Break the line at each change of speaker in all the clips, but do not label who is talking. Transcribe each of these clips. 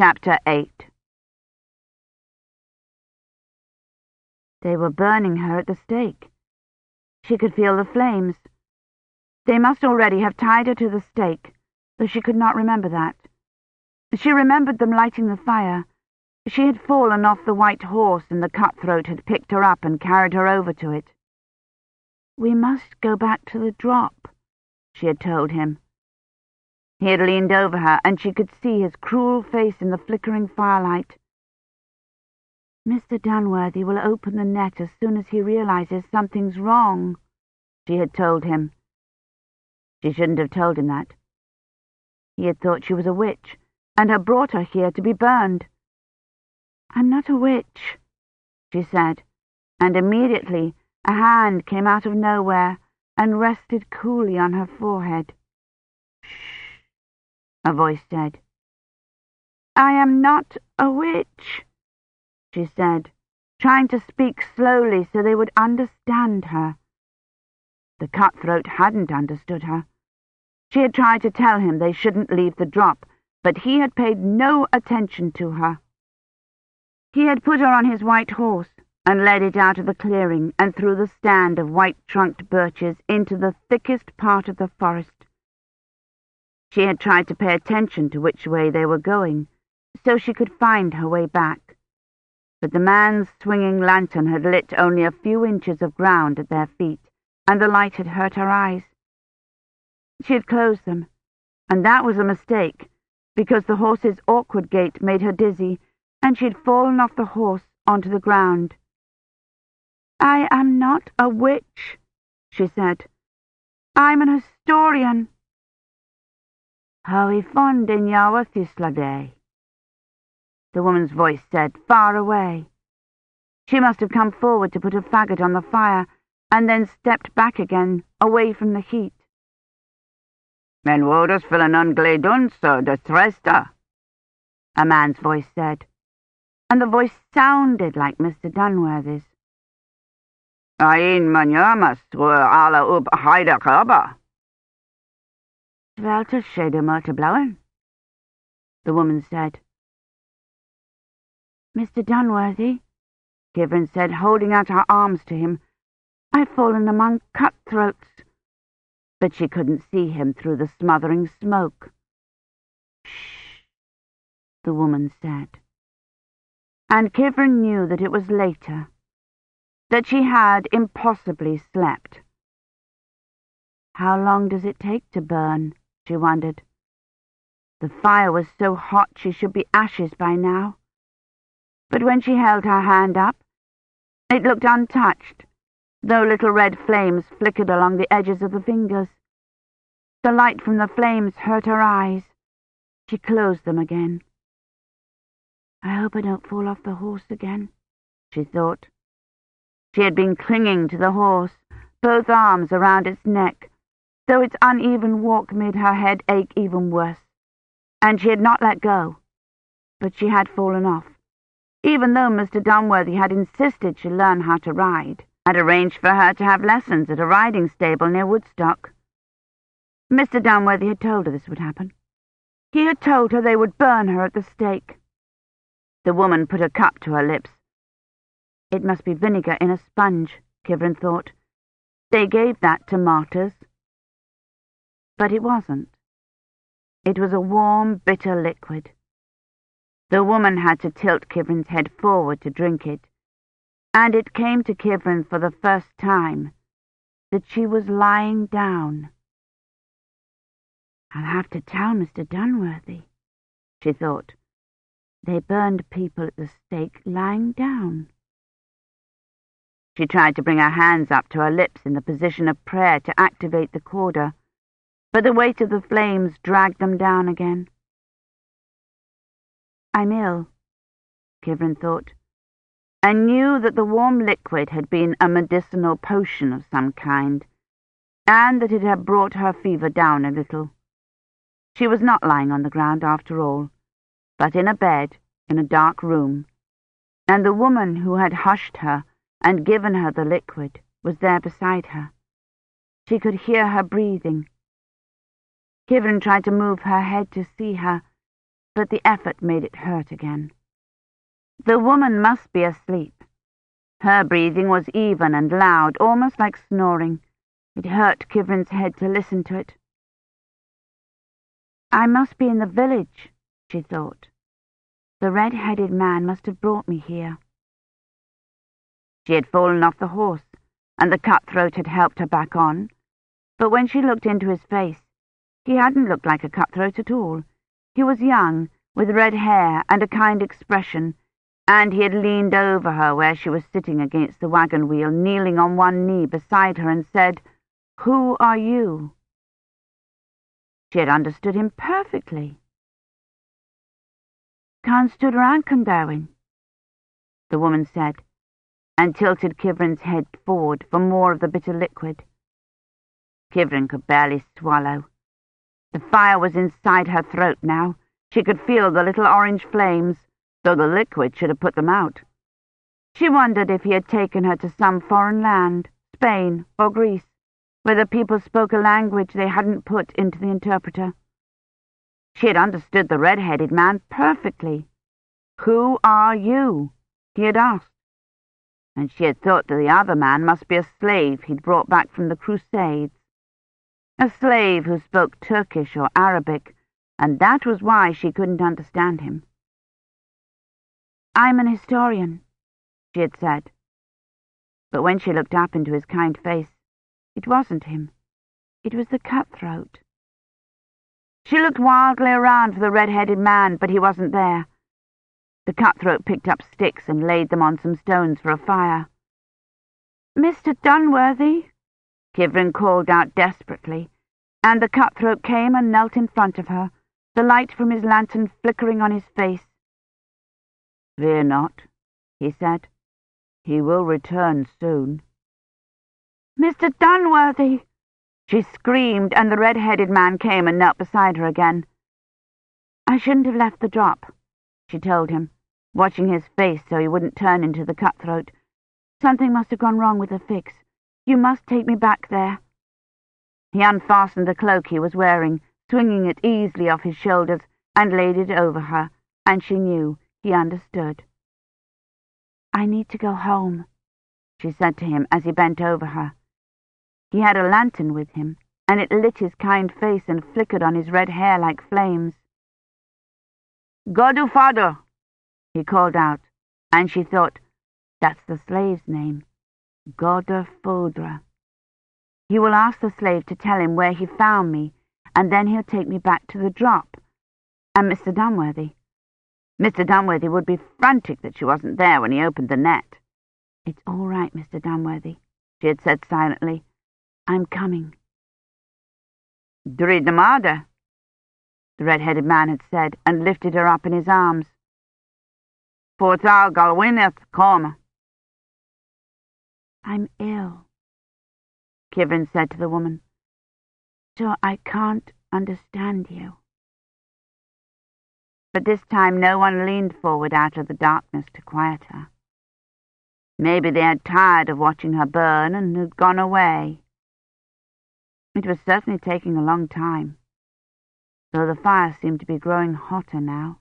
Chapter 8 They were burning her at the stake. She could feel the flames. They must already have tied her to the stake, though she could not remember that. She remembered them lighting the fire. She had fallen off the white horse and the cutthroat had picked her up and carried her over to it. We must go back to the drop, she had told him. He had leaned over her, and she could see his cruel face in the flickering firelight. Mr. Dunworthy will open the net as soon as he realizes something's wrong, she had told him. She shouldn't have told him that. He had thought she was a witch, and had brought her here to be burned. I'm not a witch, she said, and immediately a hand came out of nowhere and rested coolly on her forehead a voice said. I am not a witch, she said, trying to speak slowly so they would understand her. The cutthroat hadn't understood her. She had tried to tell him they shouldn't leave the drop, but he had paid no attention to her. He had put her on his white horse and led it out of the clearing and through the stand of white-trunked birches into the thickest part of the forest. She had tried to pay attention to which way they were going, so she could find her way back. But the man's swinging lantern had lit only a few inches of ground at their feet, and the light had hurt her eyes. She had closed them, and that was a mistake, because the horse's awkward gait made her dizzy, and she had fallen off the horse onto the ground. I am not a witch, she said. I'm an historian. How i fond in yawa day? The woman's voice said, far away. She must have come forward to put a faggot on the fire, and then stepped back again, away from the heat. Men wodas fyll an ungledunso de thresta, a man's voice said, and the voice sounded like Mr. Dunworthy's. Ein manyamas were alla up haida kaba. Wel te schede to blowen, the woman said. Mr. Dunworthy, Kivrin said, holding out her arms to him, I've fallen among cutthroats. But she couldn't see him through the smothering smoke. Shh, the woman said. And Kivrin knew that it was later, that she had impossibly slept. How long does it take to burn? She wondered. The fire was so hot she should be ashes by now. But when she held her hand up, it looked untouched, though little red flames flickered along the edges of the fingers. The light from the flames hurt her eyes. She closed them again. I hope I don't fall off the horse again, she thought. She had been clinging to the horse, both arms around its neck, though its uneven walk made her head ache even worse. And she had not let go, but she had fallen off, even though Mr. Dunworthy had insisted she learn how to ride, had arranged for her to have lessons at a riding stable near Woodstock. Mr. Dunworthy had told her this would happen. He had told her they would burn her at the stake. The woman put a cup to her lips. It must be vinegar in a sponge, Kivrin thought. They gave that to martyrs. But it wasn't. It was a warm, bitter liquid. The woman had to tilt Kivrin's head forward to drink it, and it came to Kivrin for the first time that she was lying down. I'll have to tell Mr. Dunworthy, she thought. They burned people at the stake lying down. She tried to bring her hands up to her lips in the position of prayer to activate the corder, but the weight of the flames dragged them down again. I'm ill, Kivrin thought, and knew that the warm liquid had been a medicinal potion of some kind, and that it had brought her fever down a little. She was not lying on the ground after all, but in a bed in a dark room, and the woman who had hushed her and given her the liquid was there beside her. She could hear her breathing Kivrin tried to move her head to see her, but the effort made it hurt again. The woman must be asleep. Her breathing was even and loud, almost like snoring. It hurt Kivrin's head to listen to it. I must be in the village, she thought. The red-headed man must have brought me here. She had fallen off the horse, and the cutthroat had helped her back on. But when she looked into his face, he hadn't looked like a cutthroat at all. He was young, with red hair and a kind expression, and he had leaned over her where she was sitting against the wagon wheel, kneeling on one knee beside her, and said, Who are you? She had understood him perfectly. Canst? The woman said, and tilted Kivrin's head forward for more of the bitter liquid. Kivrin could barely swallow. The fire was inside her throat now. She could feel the little orange flames, though the liquid should have put them out. She wondered if he had taken her to some foreign land, Spain or Greece, where the people spoke a language they hadn't put into the interpreter. She had understood the red-headed man perfectly. Who are you? he had asked. And she had thought that the other man must be a slave he'd brought back from the Crusades. A slave who spoke Turkish or Arabic, and that was why she couldn't understand him. I'm an historian, she had said. But when she looked up into his kind face, it wasn't him. It was the cutthroat. She looked wildly around for the red-headed man, but he wasn't there. The cutthroat picked up sticks and laid them on some stones for a fire. Mr. Dunworthy, Kivrin called out desperately, and the cutthroat came and knelt in front of her, the light from his lantern flickering on his face. Fear not, he said. He will return soon. Mr. Dunworthy! She screamed, and the red-headed man came and knelt beside her again. I shouldn't have left the drop, she told him, watching his face so he wouldn't turn into the cutthroat. Something must have gone wrong with the fix. You must take me back there. He unfastened the cloak he was wearing, swinging it easily off his shoulders, and laid it over her, and she knew he understood. I need to go home, she said to him as he bent over her. He had a lantern with him, and it lit his kind face and flickered on his red hair like flames. Godu Fado, he called out, and she thought, that's the slave's name, Goder Fodra. He will ask the slave to tell him where he found me, and then he'll take me back to the drop. And Mr. Dunworthy. Mr. Dunworthy would be frantic that she wasn't there when he opened the net. It's all right, Mr. Dunworthy, she had said silently. I'm coming. Drid the red-headed man had said, and lifted her up in his arms. Portal galwineth come. I'm ill, Kivrin said to the woman, so I can't understand you. But this time no one leaned forward out of the darkness to quiet her. Maybe they had tired of watching her burn and had gone away. It was certainly taking a long time, though the fire seemed to be growing hotter now.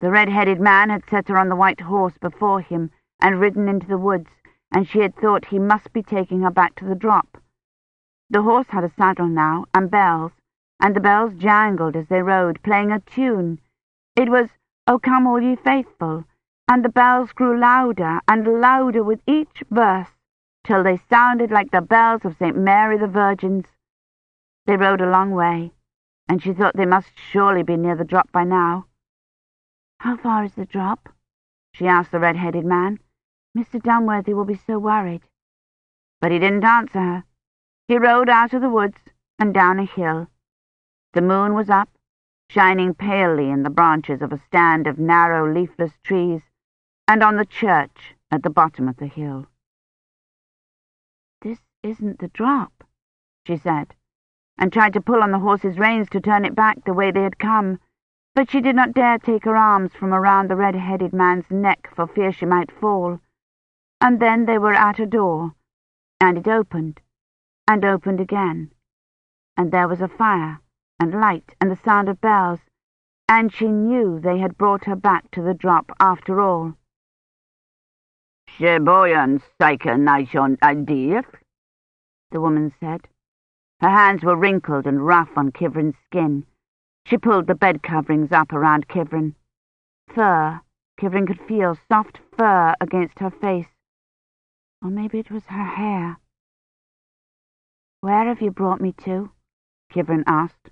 The red-headed man had set her on the white horse before him and ridden into the woods, and she had thought he must be taking her back to the drop. The horse had a saddle now, and bells, and the bells jangled as they rode, playing a tune. It was, O come all ye faithful, and the bells grew louder and louder with each verse till they sounded like the bells of St. Mary the Virgin's. They rode a long way, and she thought they must surely be near the drop by now. How far is the drop? she asked the red-headed man. Mr. Dunworthy will be so worried. But he didn't answer her. He rode out of the woods and down a hill. The moon was up, shining palely in the branches of a stand of narrow leafless trees, and on the church at the bottom of the hill. This isn't the drop, she said, and tried to pull on the horse's reins to turn it back the way they had come, but she did not dare take her arms from around the red-headed man's neck for fear she might fall. And then they were at a door, and it opened, and opened again, and there was a fire, and light, and the sound of bells, and she knew they had brought her back to the drop after all.
Sheboyan nation adir,
the woman said. Her hands were wrinkled and rough on Kivrin's skin. She pulled the bed coverings up around Kivrin. Fur. Kivrin could feel soft fur against her face. Or maybe it was her hair. Where have you brought me to? Kivrin asked.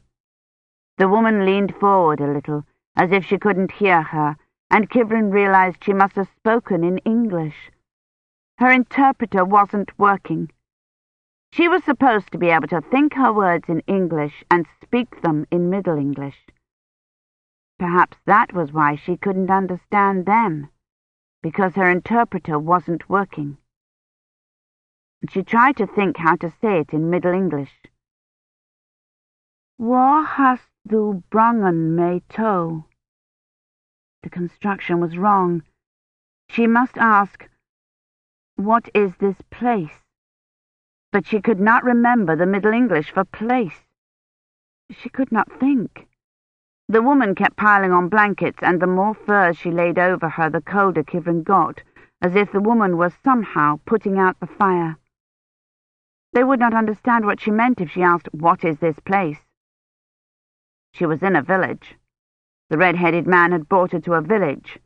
The woman leaned forward a little, as if she couldn't hear her, and Kivrin realized she must have spoken in English. Her interpreter wasn't working. She was supposed to be able to think her words in English and speak them in Middle English. Perhaps that was why she couldn't understand them, because her interpreter wasn't working. She tried to think how to say it in Middle English. War hast du brongen me to? The construction was wrong. She must ask, What is this place? But she could not remember the Middle English for place. She could not think. The woman kept piling on blankets, and the more furs she laid over her, the colder Kivrin got, as if the woman was somehow putting out the fire. They would not understand what she meant if she asked, What is this place? She was in a village. The red-headed man had brought her to a village.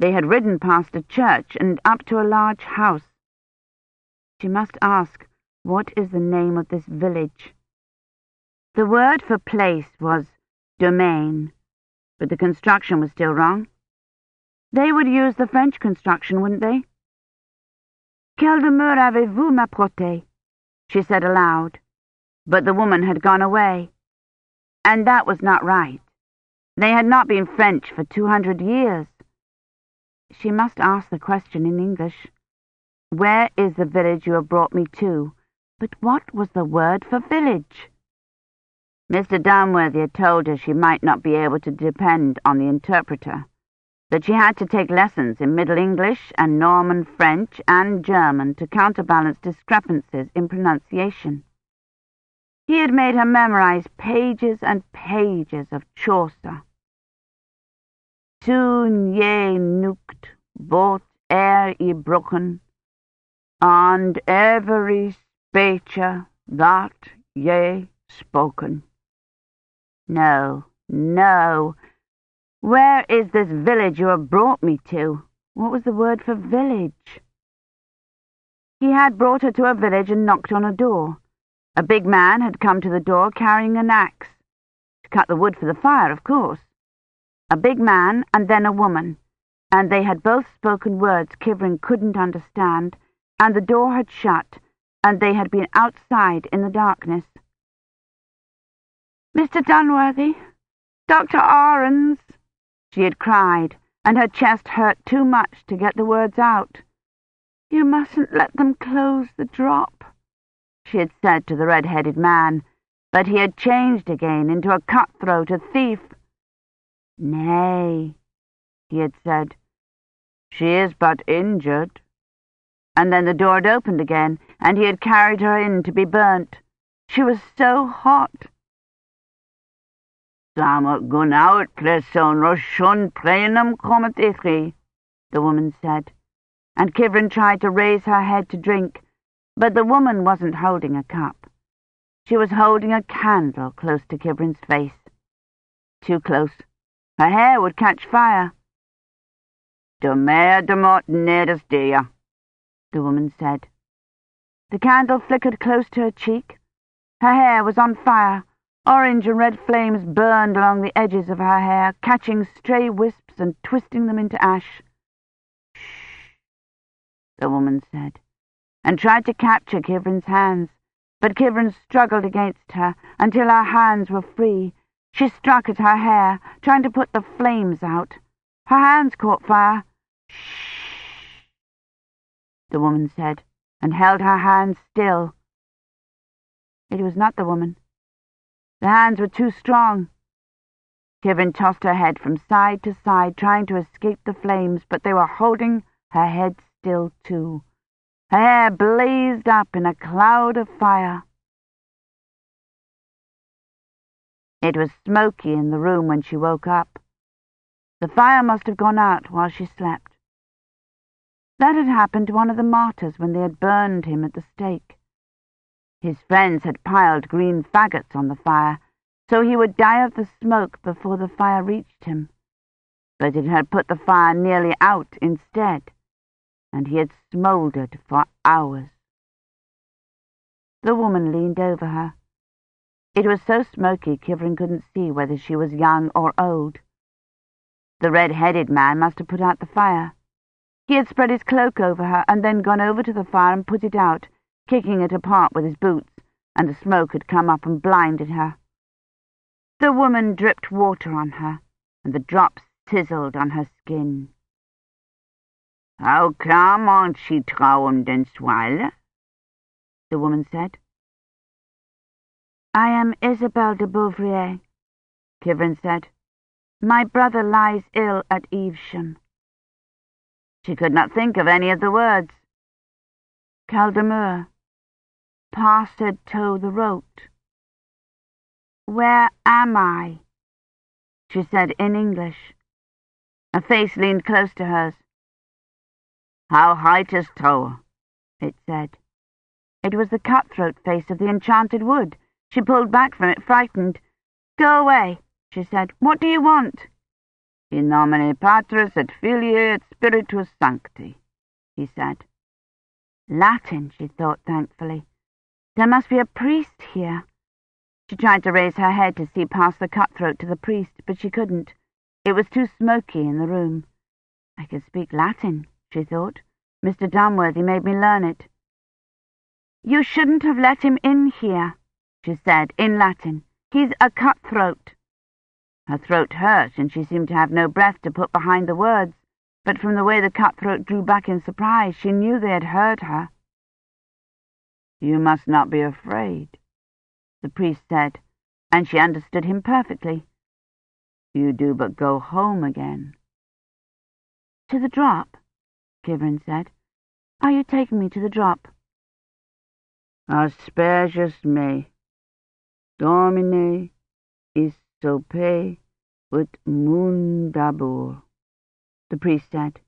They had ridden past a church and up to a large house. She must ask, What is the name of this village? The word for place was domain, but the construction was still wrong. They would use the French construction, wouldn't they? Quelle demeure avez-vous, ma protée? She said aloud. But the woman had gone away. And that was not right. They had not been French for two hundred years. She must ask the question in English. Where is the village you have brought me to? But what was the word for village? Mr. Dunworthy had told her she might not be able to depend on the interpreter, that she had to take lessons in Middle English and Norman French and German to counterbalance discrepancies in pronunciation. He had made her memorize pages and pages of Chaucer. Soon ye nukt, bot er i broken, and every speech that ye spoken. No, no. Where is this village you have brought me to? What was the word for village? He had brought her to a village and knocked on a door. A big man had come to the door carrying an axe. To cut the wood for the fire, of course. A big man and then a woman, and they had both spoken words Kivrin couldn't understand, and the door had shut, and they had been outside in the darkness. Mr. Dunworthy, Dr. Ahrens, she had cried, and her chest hurt too much to get the words out. You mustn't let them close the drop, she had said to the red-headed man, but he had changed again into a cutthroat, a thief. Nay, he had said, she is but injured. And then the door had opened again, and he had carried her in to be burnt. She was so hot.
Samot gun out cresson roshun prenum comet ichi,
the woman said, and Kivrin tried to raise her head to drink, but the woman wasn't holding a cup. She was holding a candle close to Kivrin's face. Too close. Her hair would catch fire.
De mer de mot nedes dia,
the woman said. The candle flickered close to her cheek. Her hair was on fire, Orange and red flames burned along the edges of her hair, catching stray wisps and twisting them into ash. Shh, the woman said, and tried to capture Kivrin's hands, but Kivrin struggled against her until her hands were free. She struck at her hair, trying to put the flames out. Her hands caught fire. Shh, the woman said, and held her hands still. It was not the woman. The hands were too strong. Kivrin tossed her head from side to side, trying to escape the flames, but they were holding her head still, too. Her hair blazed up in a cloud of fire. It was smoky in the room when she woke up. The fire must have gone out while she slept. That had happened to one of the martyrs when they had burned him at the stake. His friends had piled green faggots on the fire, so he would die of the smoke before the fire reached him. But it had put the fire nearly out instead, and he had smouldered for hours. The woman leaned over her. It was so smoky Kivrin couldn't see whether she was young or old. The red-headed man must have put out the fire. He had spread his cloak over her and then gone over to the fire and put it out, kicking it apart with his boots, and the smoke had come up and blinded her. The woman dripped water on her, and the drops sizzled on her skin.
How come on she traum den?
The woman said. I am Isabel de Beauvrier, Kivrin said. My brother lies ill at Evesham.
She could not think of any of the words.
Caldemur. Pastor to the road. Where am I? She said in English.
A face leaned close to hers. How height is tower, it said.
It was the cutthroat face of the enchanted wood. She pulled back from it, frightened. Go away, she said. What do you want?
In nomine Patris et Filii et Spiritus Sancti, he said.
Latin, she thought thankfully. There must be a priest here. She tried to raise her head to see past the cutthroat to the priest, but she couldn't. It was too smoky in the room. I could speak Latin, she thought. Mr. Dunworthy made me learn it. You shouldn't have let him in here, she said, in Latin. He's a cutthroat. Her throat hurt, and she seemed to have no breath to put behind the words, but from the way the cutthroat drew back in surprise, she knew they had heard her.
You must not be afraid, the priest said, and she understood him perfectly. You do but go home again.
To the drop, Kivrin said. Are you taking me to the drop?
Asperges me. Domine is sope ut mundabur, the priest said.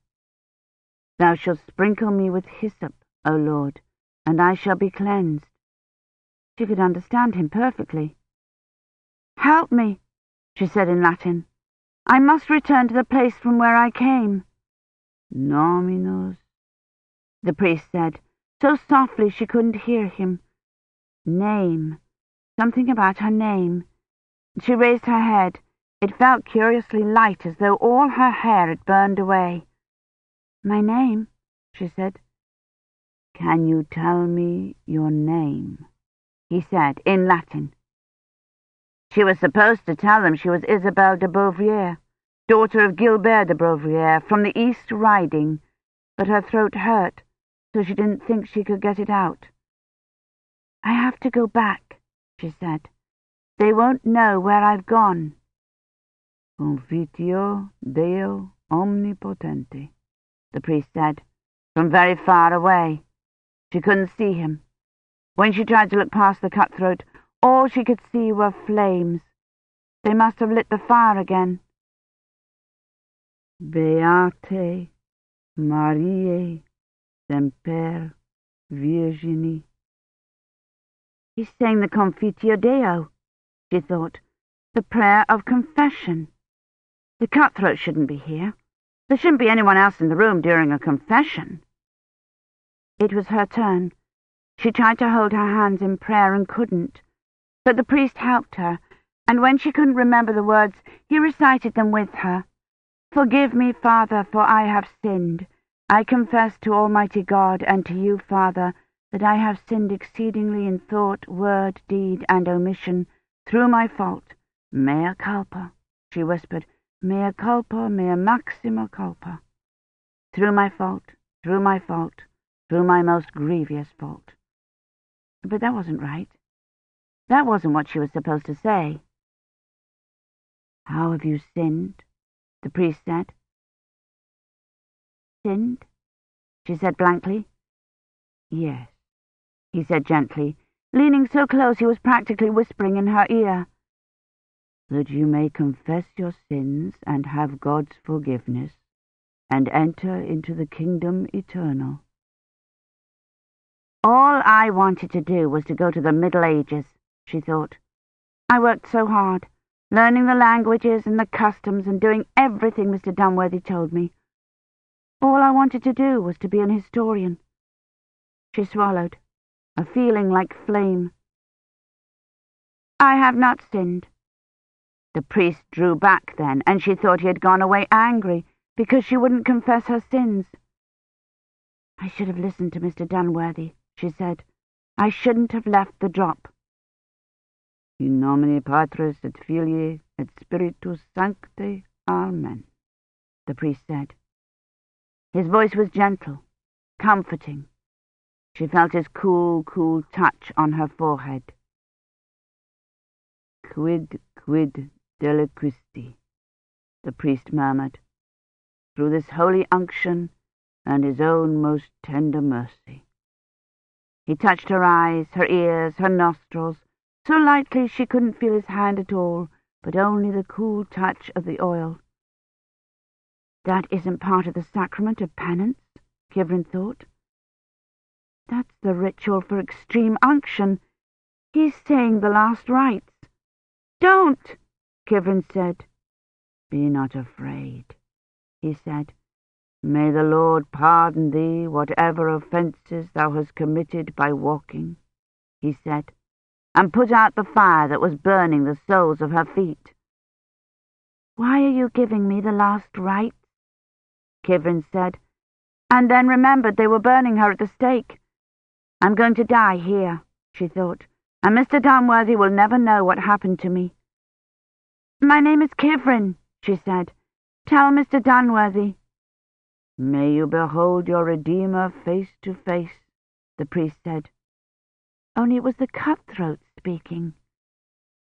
Thou shalt sprinkle me with hyssop, O Lord, and I shall be cleansed. She could understand him perfectly. Help me, she said in Latin. I must return to the place from where I came. Nominus, the priest said, so softly she couldn't hear him. Name. Something about her name. She raised her head. It felt curiously light, as though all her hair had burned away. My name, she said. Can you tell me your name? he said, in Latin. She was supposed to tell them she was Isabel de Beauvrier, daughter of Gilbert de Beauvrier, from the East Riding, but her throat hurt, so she didn't think she could get it out. I have to go back, she said. They won't know where I've gone. Confiteor Deo omnipotente, the priest said, from very far away. She couldn't see him. When she tried to look past the cutthroat, all she could see were flames. They must have lit the fire again. Beate Mariae Semper Virginie. He's saying the Confiteor Deo, she thought, the prayer of confession. The cutthroat shouldn't be here. There shouldn't be anyone else in the room during a confession. It was her turn. She tried to hold her hands in prayer and couldn't. But the priest helped her, and when she couldn't remember the words, he recited them with her. Forgive me, Father, for I have sinned. I confess to Almighty God and to you, Father, that I have sinned exceedingly in thought, word, deed, and omission, through my fault. Mea culpa, she whispered. Mea culpa, mea maxima culpa. Through my fault, through my fault, through my most grievous fault. But that wasn't right. That wasn't what she was supposed to say. How have you sinned? the priest said. Sinned? she said blankly. Yes, he said gently, leaning so close he was practically whispering in her ear. that you may confess your sins and have God's forgiveness, and enter into the kingdom eternal.
All I wanted to do was to go to the Middle Ages, she thought. I worked so hard, learning the languages and the customs and doing everything Mr. Dunworthy told me. All I wanted to do was to be an historian. She swallowed, a feeling like flame. I have not sinned. The priest drew back then, and she thought he had gone away angry because she wouldn't confess her sins. I should have listened to Mr. Dunworthy, she said. I shouldn't have left the drop.
In nomine Patris et Filii et Spiritus Sancti. Amen, the priest said.
His voice was gentle, comforting. She felt his cool, cool touch on her forehead.
Quid, quid deliquisti, the priest murmured, through this holy unction and his own most tender mercy.
He touched her eyes, her ears, her nostrils, so lightly she couldn't feel his hand at all, but only the cool touch of the oil. That isn't part of the sacrament of penance, Kivrin thought. That's the ritual for extreme unction. He's saying the last rites. Don't, Kivrin said.
Be not afraid, he said. May the Lord pardon thee whatever offences thou hast committed by walking, he said and put out the fire that was burning the soles of her feet.
Why are you giving me the last rites? Kivrin said, and then remembered they were burning her at the stake. I'm going to die here, she thought, and Mr. Dunworthy will never know what happened to me. My name is Kivrin, she said. Tell Mr. Dunworthy.
May you behold your Redeemer face to face, the priest said
only it was the cutthroat speaking.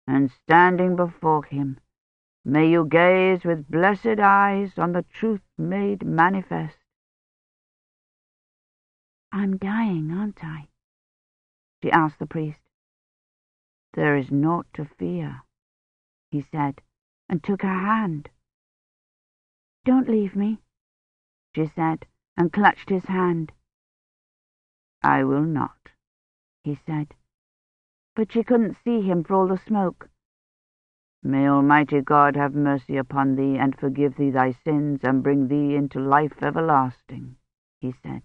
And standing before him, may you gaze with blessed eyes on the truth made manifest.
I'm dying, aren't I? she asked the priest.
There is naught to fear, he said, and took her hand.
Don't leave me, she said, and clutched his hand.
I will not
he said. But she couldn't see him for all the smoke.
May Almighty God have mercy upon thee, and forgive thee thy sins, and bring thee into life everlasting, he said.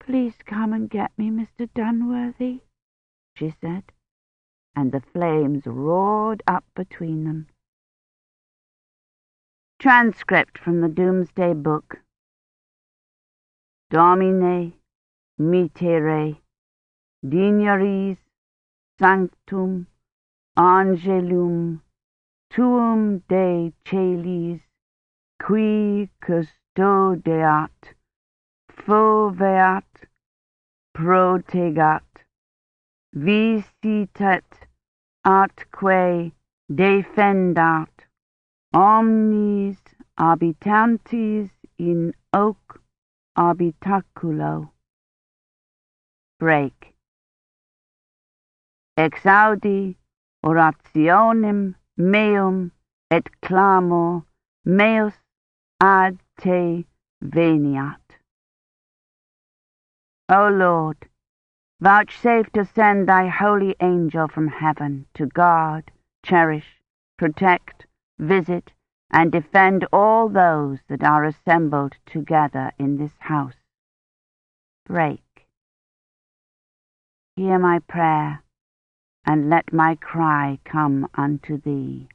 Please come and get me, Mr. Dunworthy, she said, and the flames roared up between them. Transcript from the Doomsday Book.
Domine mitere dignaris sanctum angelum tuum de celis qui custodeat foveat protegat visitet atque defendat omnis habitantis in hoc habitaculo break exaudi orationem meum et clamor meus ad te veniat. O Lord, vouchsafe to send thy holy angel from heaven to guard, cherish, protect, visit, and defend all those that are assembled together in this house. Break. Hear my prayer and let my cry come unto thee.